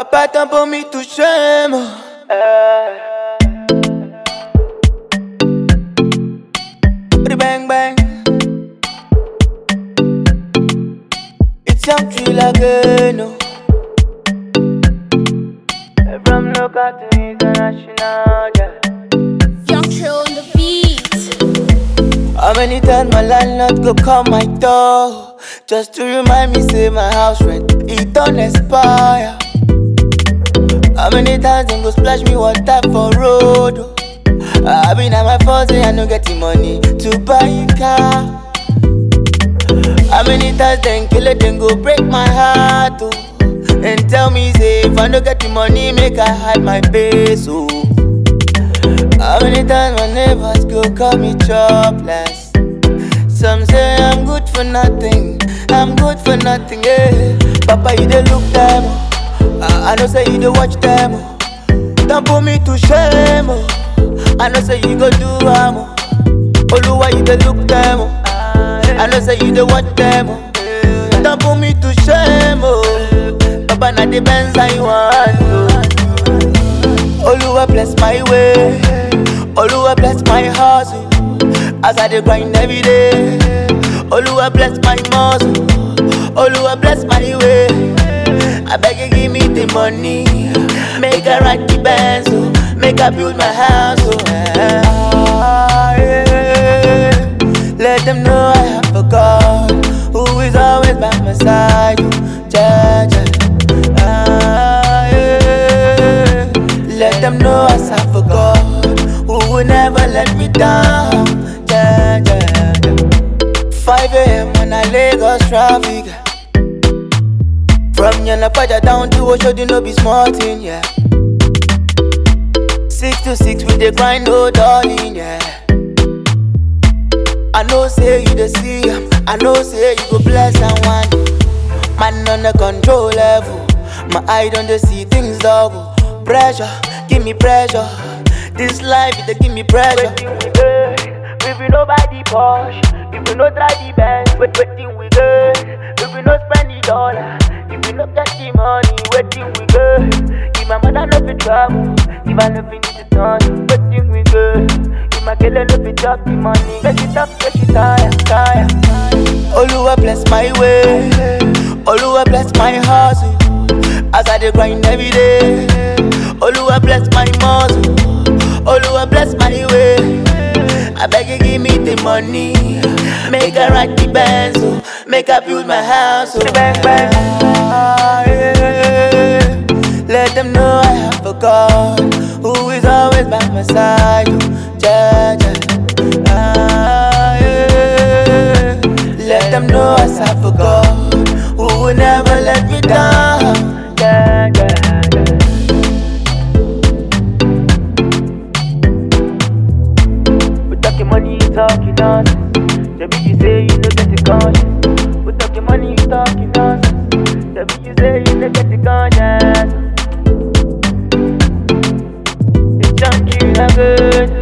Papa t'en pour me toucher, moi. Eh. Bang bang. It's young tree again, no. From local to international, yeah. Young Trill on the beat. How many times my landlord go call my door Just to remind me say my house rent it don't expire How many times them go splash me water for road ah, oh. I been at my fault say I no get the money to buy a car How many times them kill it then go break my heart oh. And tell me say if I no get the money make I hide my face oh. How many times my neighbors go call me jobless? Some say I'm good for nothing, I'm good for nothing, yeah. Papa, you dey look them, oh. I, I know say you dey watch them, oh. Don't put me to shame, oh. I know say you go do am, oh. Oluwa, you dey look them. Oh. I know say you dey watch them. Oh. Don't put me to shame. Oh. Papa, na the Benz I want. Oluwa bless my way. Oluwa bless my hustle. As I dey grind every day. Oluwa bless my muscle. Oluwa bless my way. I beg you give me the money. Make I ride the Benz, oh. Make I build my house, oh. Ah, yeah. Let them know I have a God who is always by my side. oh. Ah, yeah. Let them know I a God who will never let me down. Ja, ja, ja. 5 a.m. on a Lagos traffic. From your Yanapaja down to Oshodi, no be small thing, yeah. Six to six with the grind, no darling, yeah. I know say you the see I know say you go bless and one. Man on the control level, my eye don't see things double. Pressure, give me pressure. This life it give me pressure. Waiting we good, if we no buy the Porsche, if we no try the wait waiting we good, if we no spend the dollar, if we no get the money, waiting we good. If my mother no fit travel, if I fit need the turn, waiting we good. If my girl no fit drop the money, make it up, make it tire, tire. Oluwa bless my way, Oluwa bless my hustle. As I dey grind every day, Oluwa bless my muscle, Oluwa bless my way. I beg you give me the money, make I ride the Benz, oh. make I build my house, oh. bang bang. Yeah. Let them know I have a God who is always by my side, oh. ja, ja. Ah, yeah. Let them know I serve a God who will never let me down. Ja, ja, ja. We talking money, talking nonsense. Baby, you say you no get the conscience. Nonsense. Baby, you say you get the conscience. It's junkie, not good.